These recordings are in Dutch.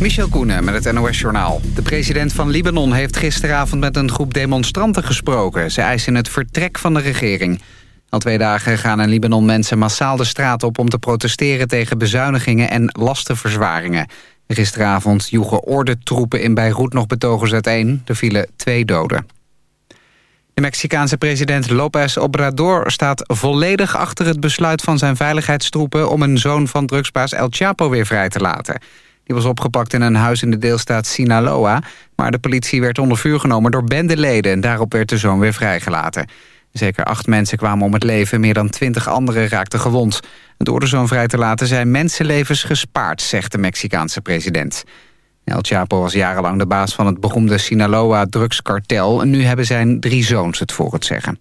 Michel Koenen met het NOS-journaal. De president van Libanon heeft gisteravond met een groep demonstranten gesproken. Ze eisen het vertrek van de regering. Al twee dagen gaan in Libanon mensen massaal de straat op... om te protesteren tegen bezuinigingen en lastenverzwaringen. Gisteravond joegen ordentroepen in Beirut nog betogers uiteen. Er vielen twee doden. De Mexicaanse president López Obrador staat volledig achter het besluit van zijn veiligheidstroepen om een zoon van drugsbaas El Chapo weer vrij te laten. Die was opgepakt in een huis in de deelstaat Sinaloa, maar de politie werd onder vuur genomen door bendeleden en daarop werd de zoon weer vrijgelaten. Zeker acht mensen kwamen om het leven, meer dan twintig anderen raakten gewond. Door de zoon vrij te laten zijn mensenlevens gespaard, zegt de Mexicaanse president. El Chapo was jarenlang de baas van het beroemde Sinaloa-drugskartel... en nu hebben zijn drie zoons het voor het zeggen.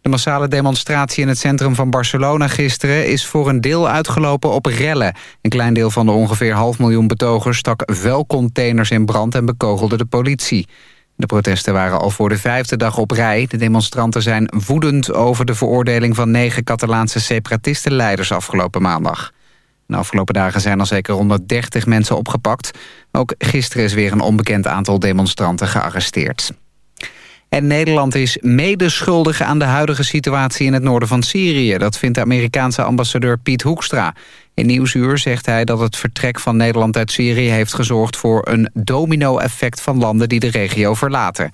De massale demonstratie in het centrum van Barcelona gisteren... is voor een deel uitgelopen op rellen. Een klein deel van de ongeveer half miljoen betogers... stak vuilcontainers in brand en bekogelde de politie. De protesten waren al voor de vijfde dag op rij. De demonstranten zijn woedend over de veroordeling... van negen Catalaanse separatistenleiders afgelopen maandag. De afgelopen dagen zijn al zeker 130 mensen opgepakt. Ook gisteren is weer een onbekend aantal demonstranten gearresteerd. En Nederland is medeschuldig aan de huidige situatie in het noorden van Syrië. Dat vindt de Amerikaanse ambassadeur Piet Hoekstra. In Nieuwsuur zegt hij dat het vertrek van Nederland uit Syrië... heeft gezorgd voor een domino-effect van landen die de regio verlaten.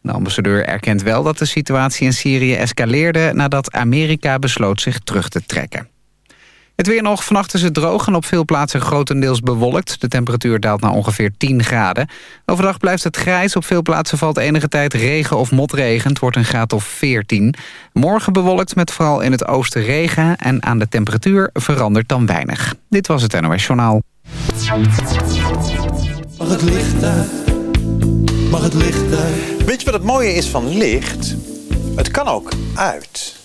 De ambassadeur erkent wel dat de situatie in Syrië escaleerde... nadat Amerika besloot zich terug te trekken. Het weer nog. Vannacht is het droog en op veel plaatsen grotendeels bewolkt. De temperatuur daalt naar ongeveer 10 graden. Overdag blijft het grijs. Op veel plaatsen valt enige tijd regen of motregen. Het wordt een graad of 14. Morgen bewolkt met vooral in het oosten regen. En aan de temperatuur verandert dan weinig. Dit was het NOS Journaal. Mag het licht uit? Mag het licht uit? Weet je wat het mooie is van licht? Het kan ook uit.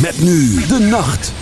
Met nu de nacht.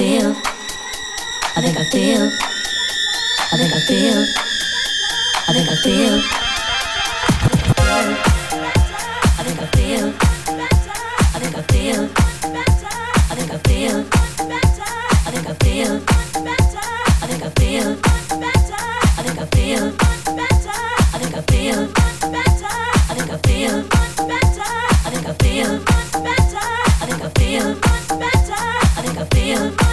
feel. I think I feel. I think I feel. I think I feel. I think I feel. I think I feel. I think I feel. I think I feel. I think I feel. I think I feel. I think I feel. I think I feel. I think I feel. I think I feel. I think I feel.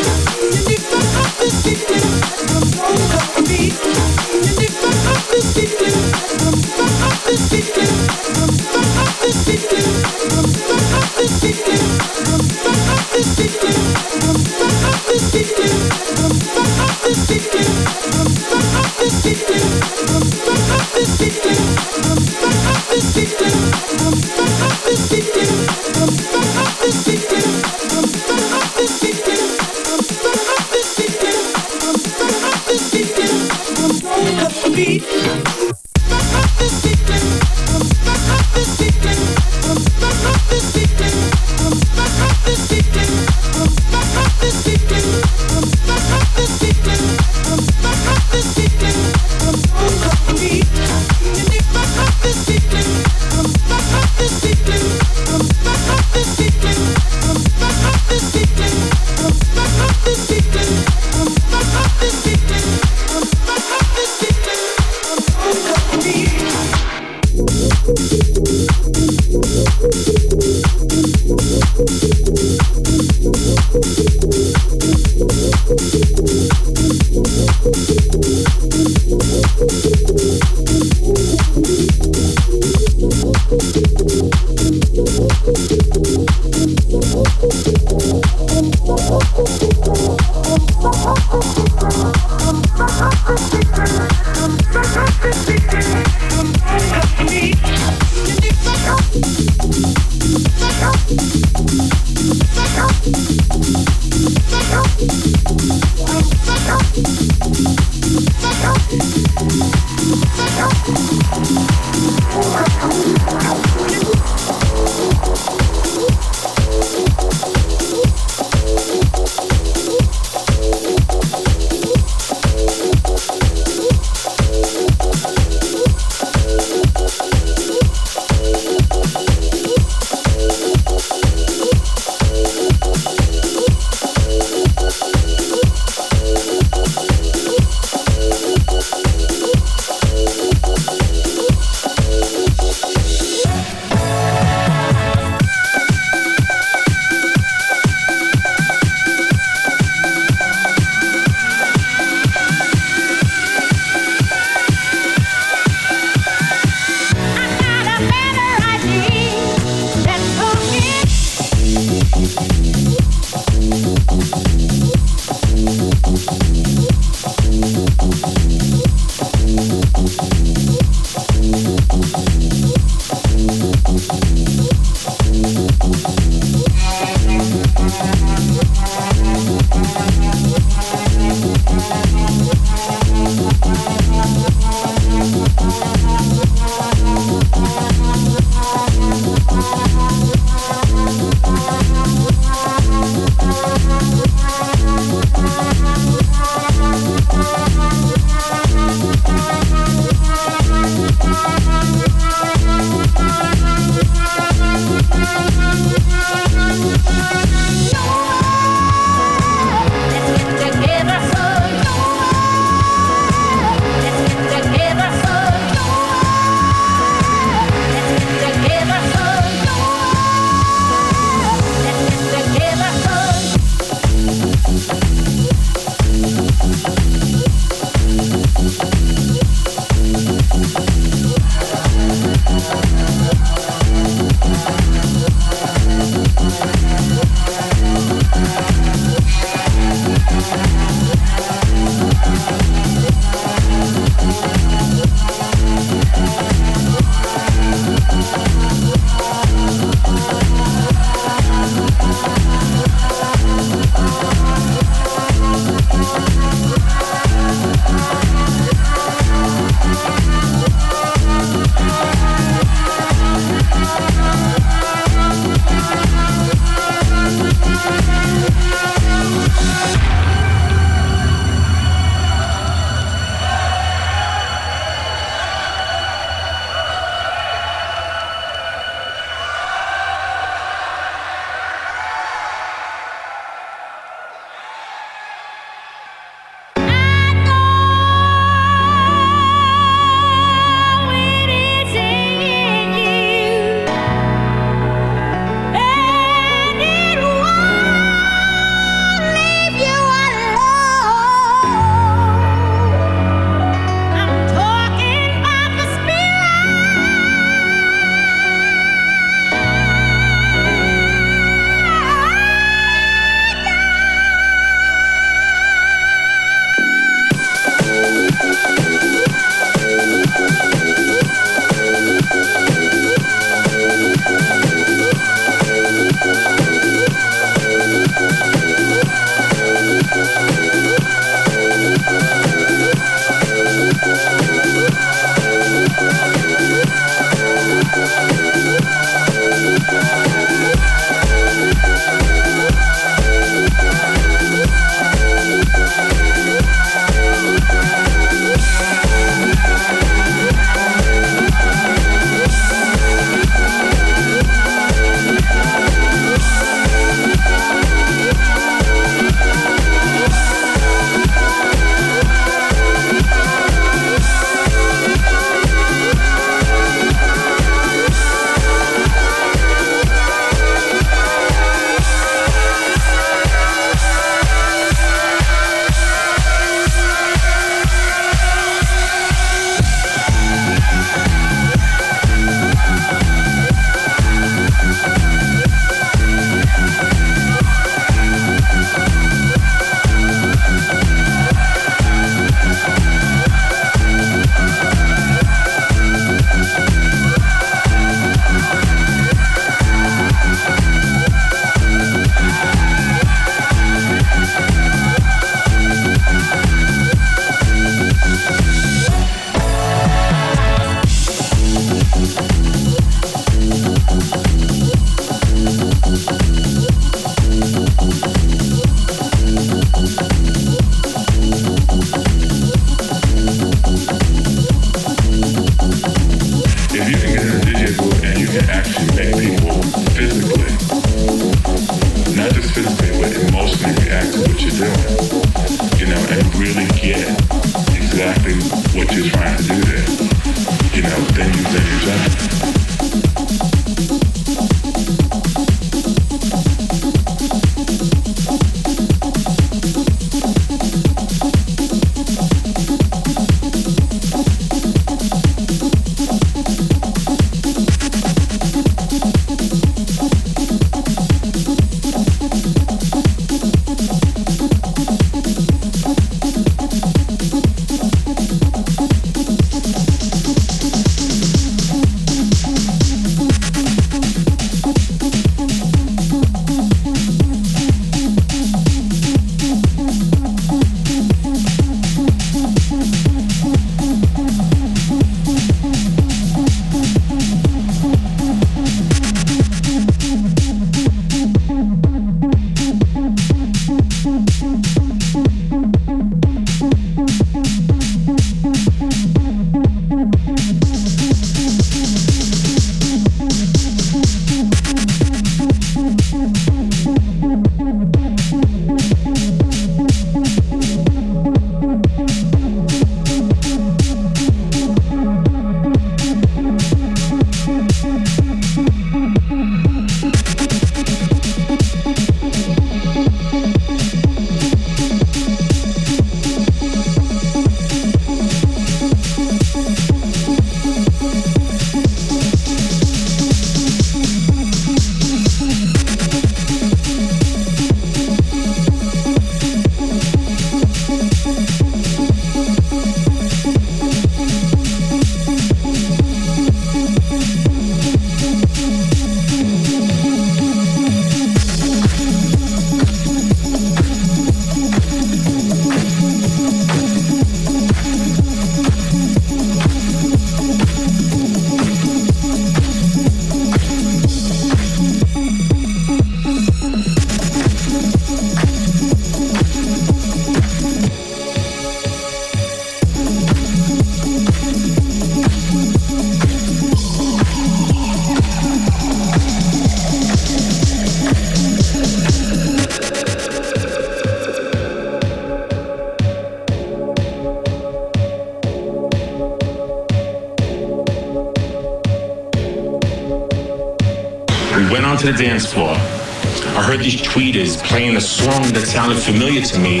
Sounded familiar to me.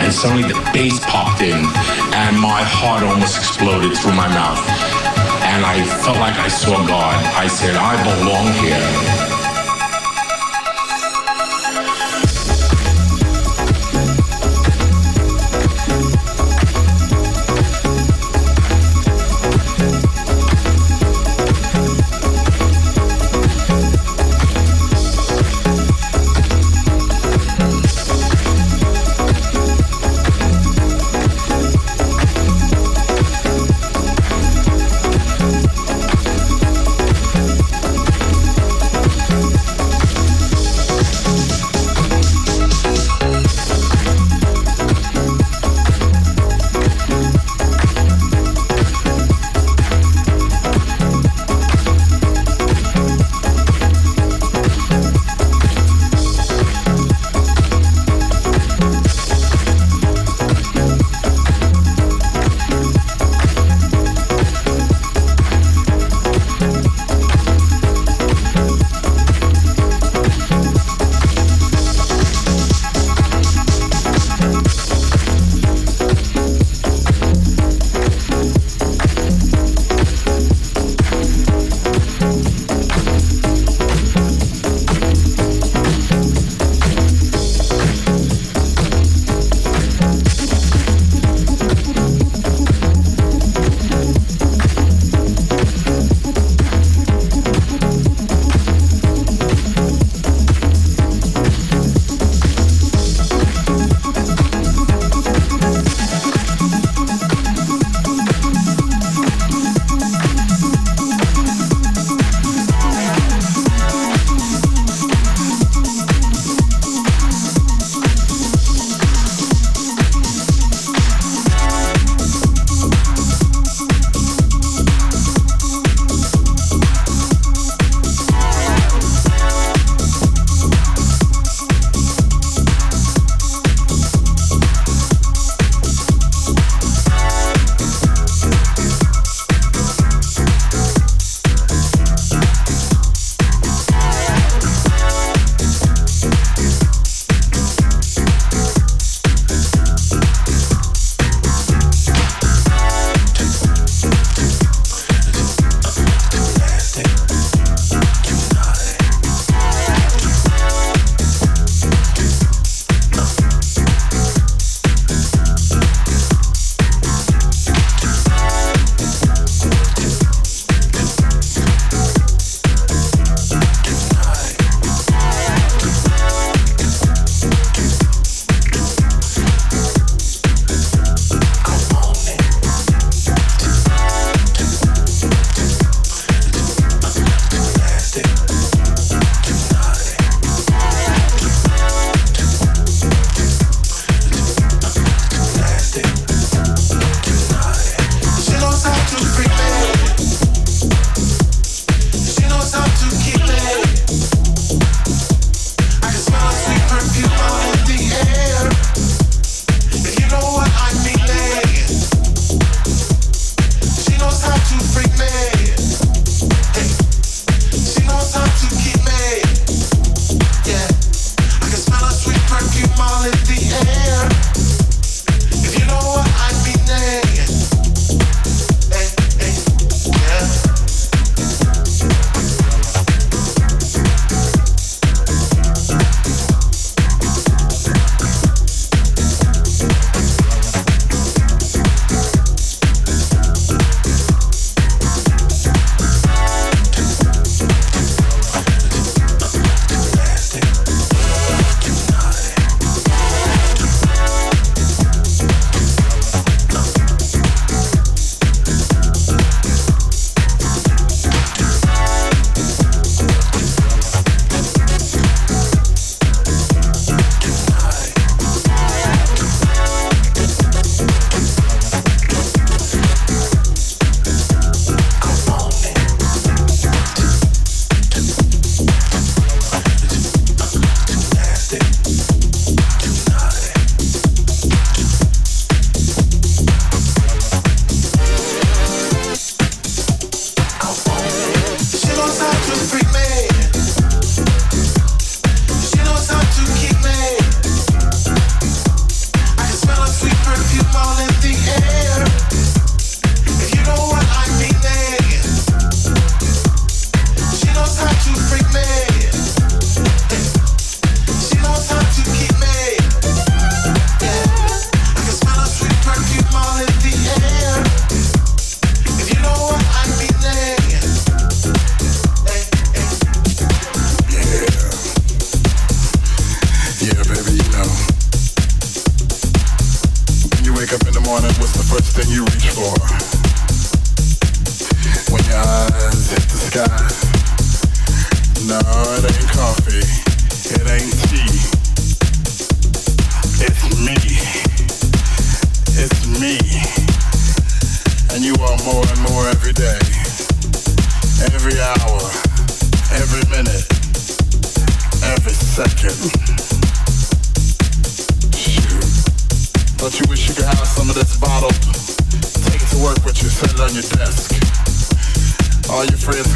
And suddenly the bass popped in, and my heart almost exploded through my mouth. And I felt like I saw God. I said, I belong here.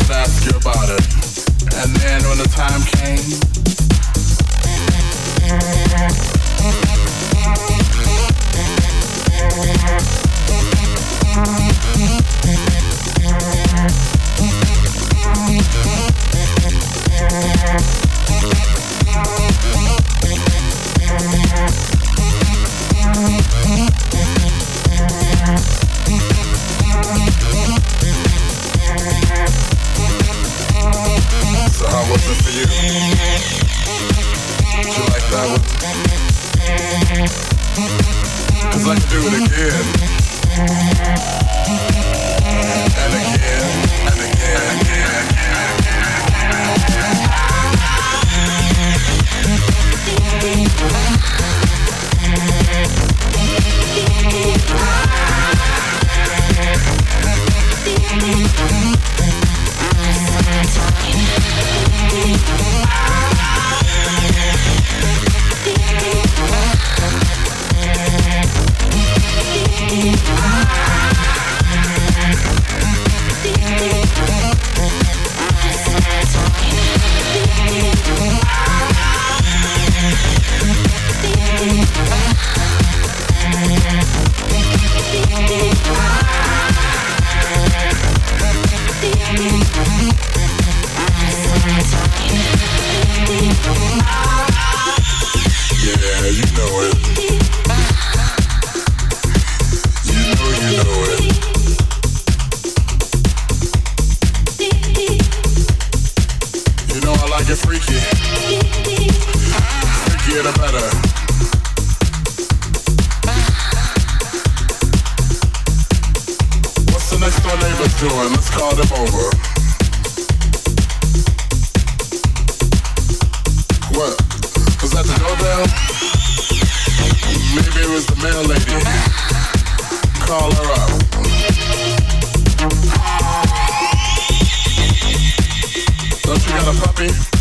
just ask you about it. And then when the time came, I wasn't for you? Would you like that one? Cause I could do it again. And again, and again, and again, and again. Ah doing? Let's call them over. What? Was that the doorbell? Maybe it was the mail lady. Call her up. Don't you got a puppy?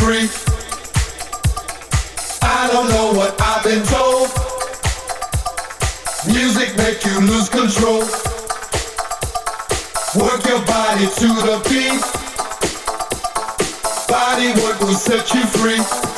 Free. I don't know what I've been told. Music make you lose control. Work your body to the beat. Body work will set you free.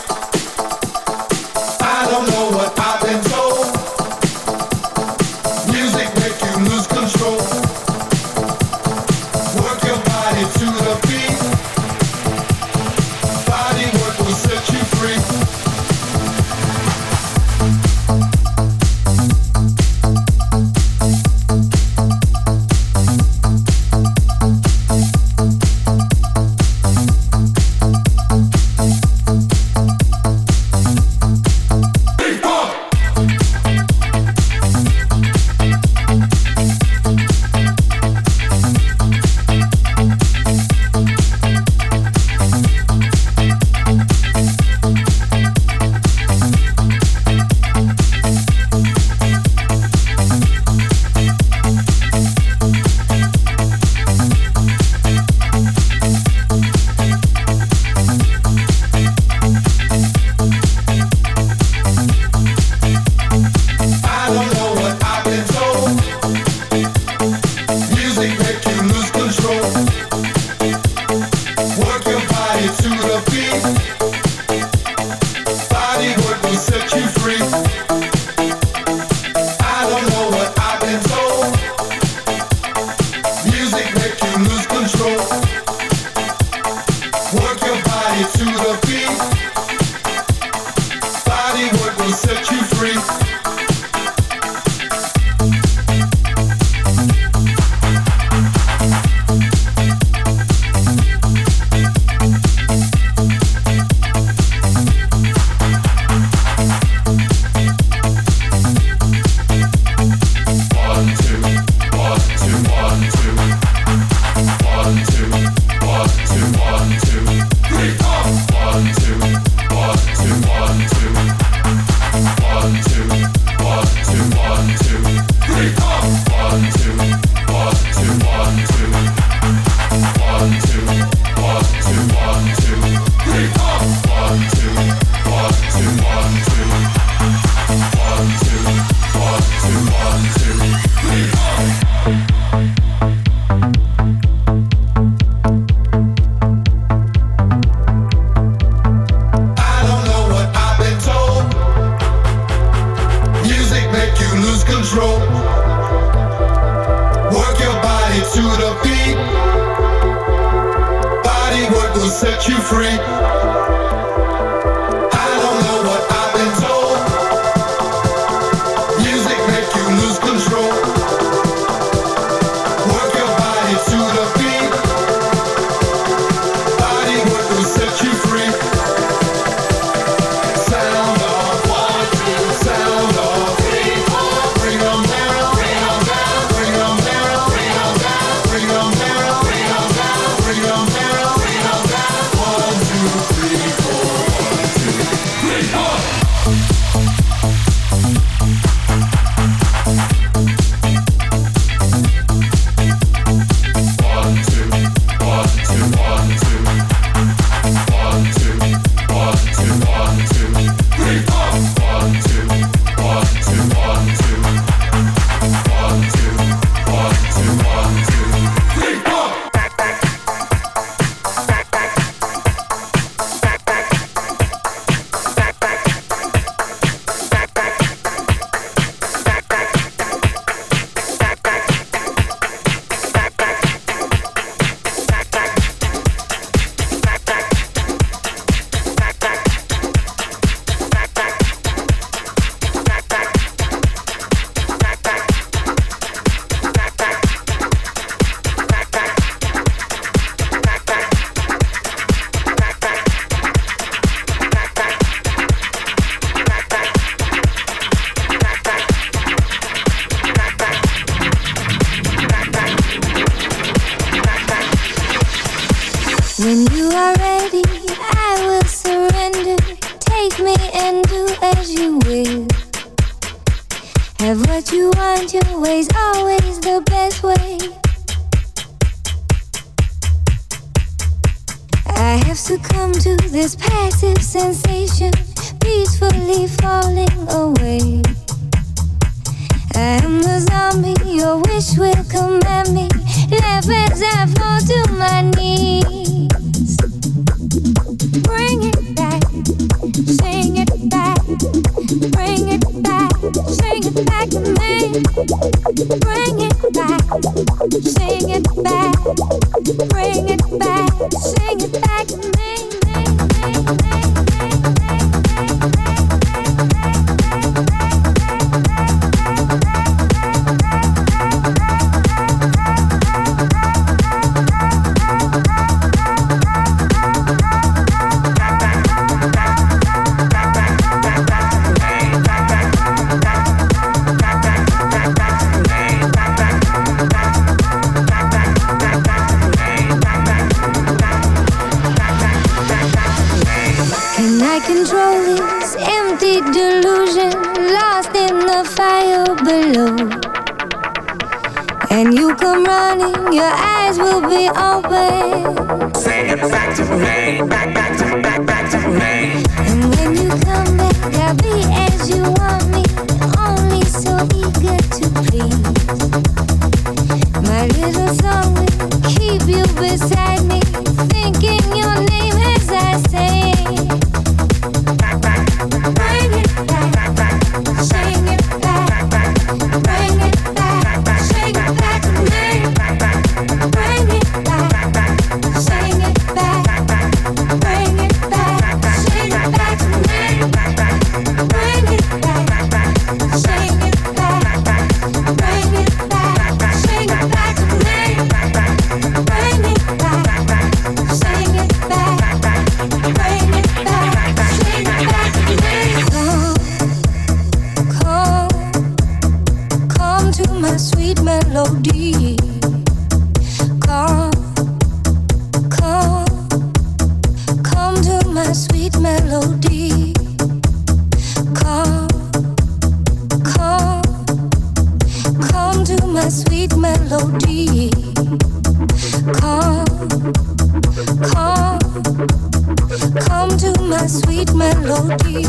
come to my sweet melody.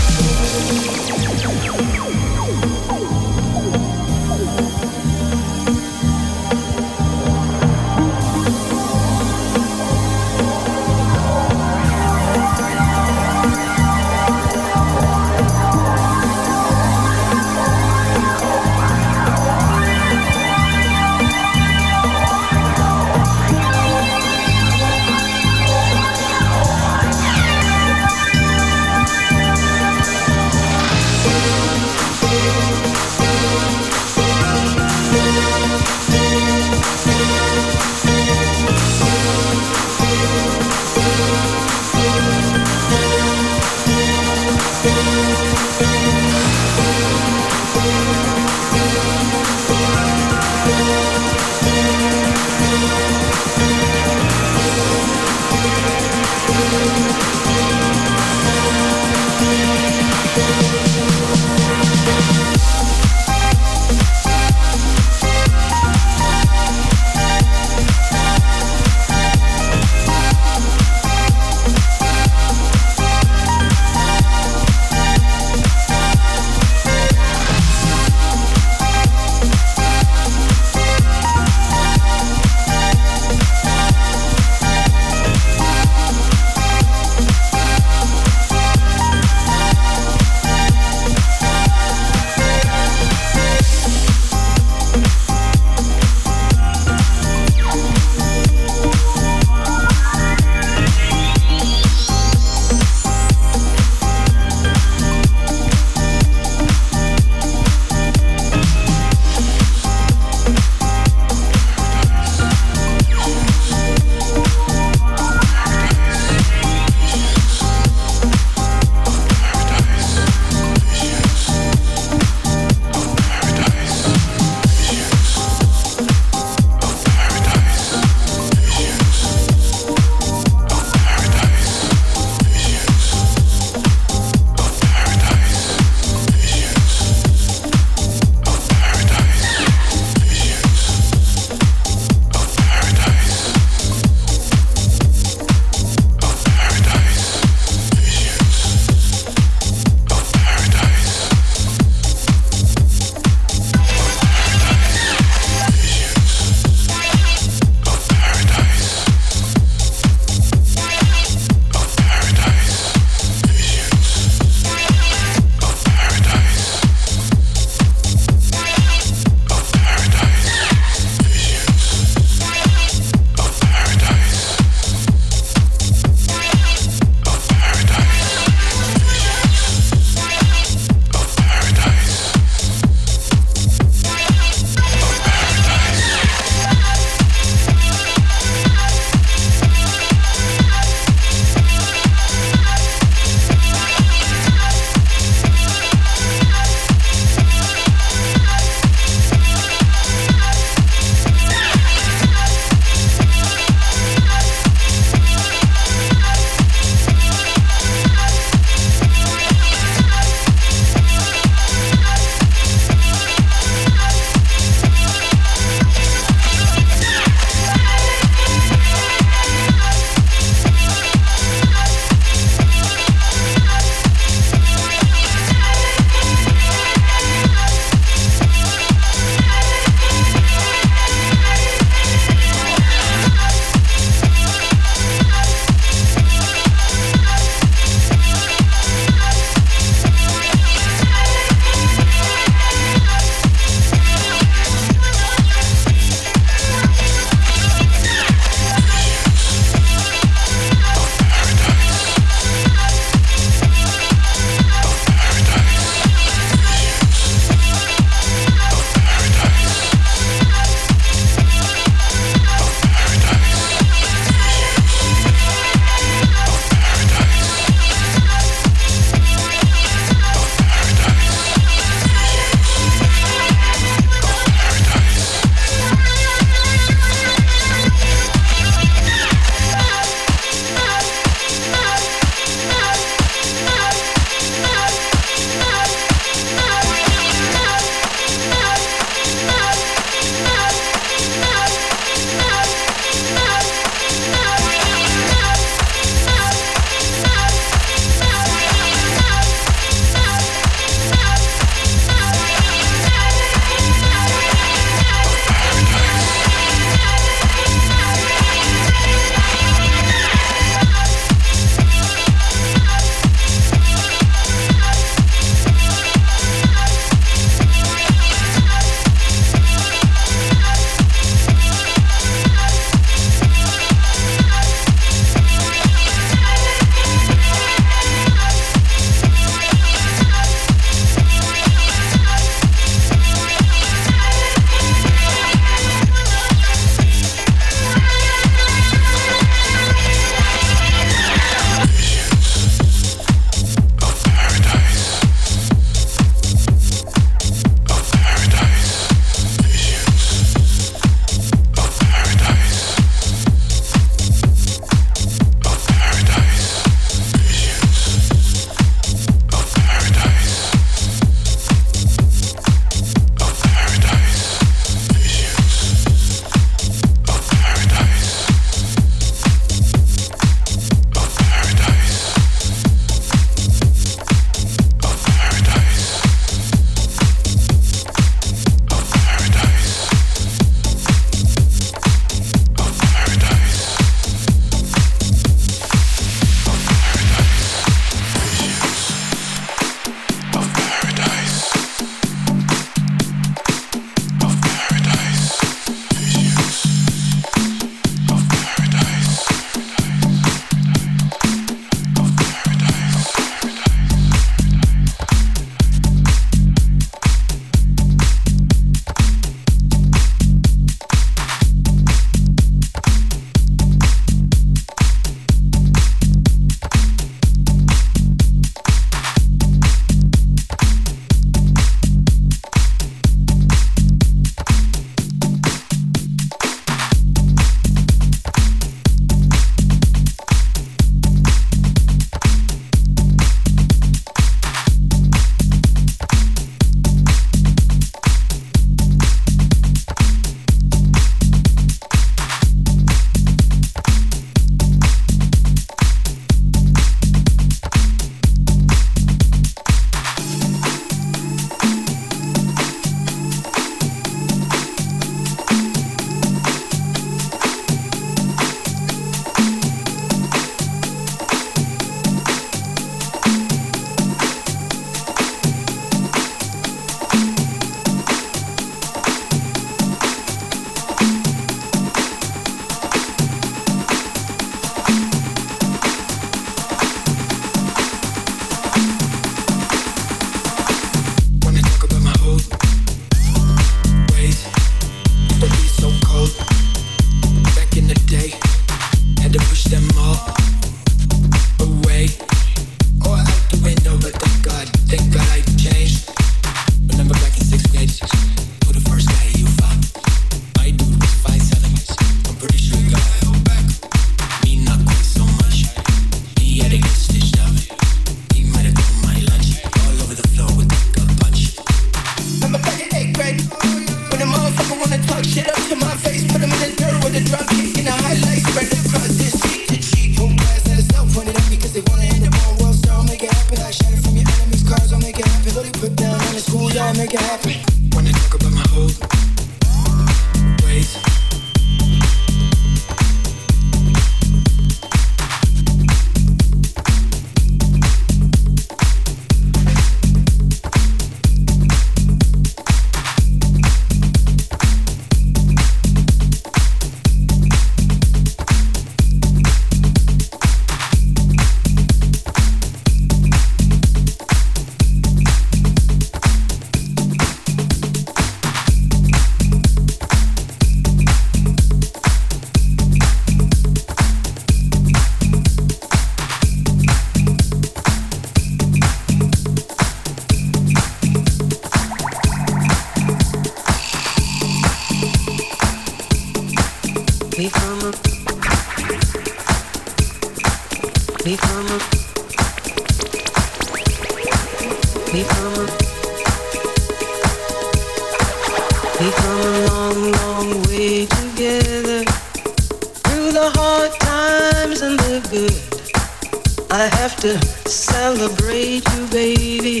baby.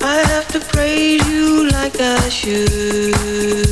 I have to praise you like I should.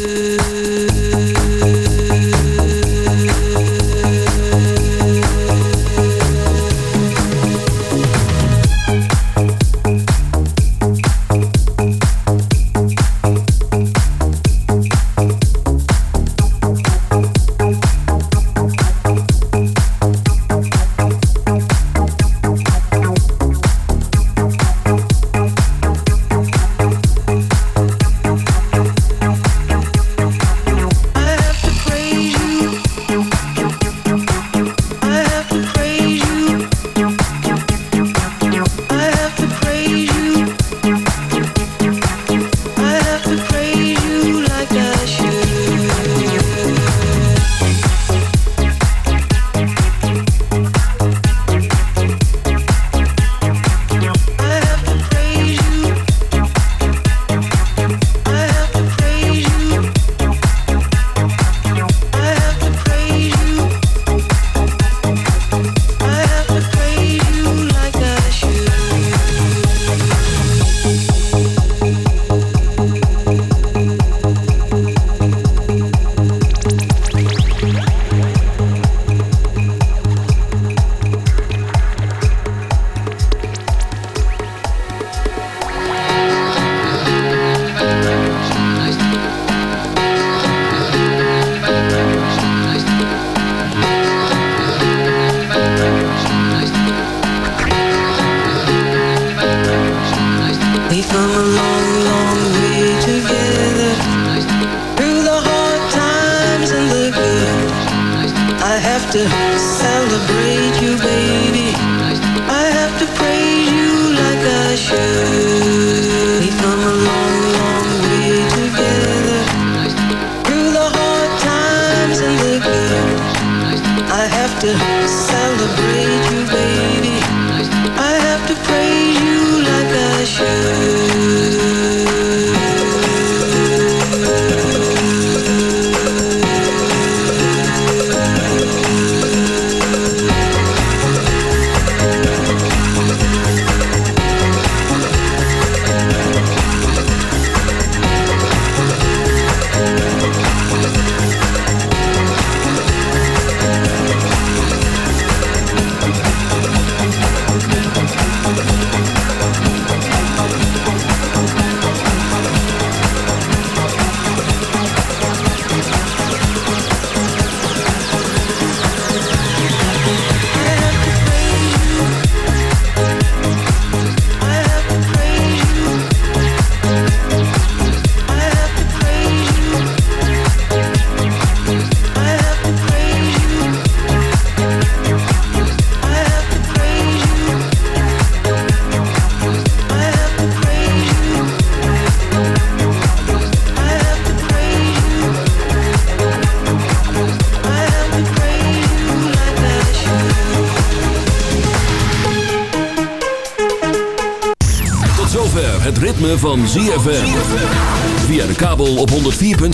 to celebrate you.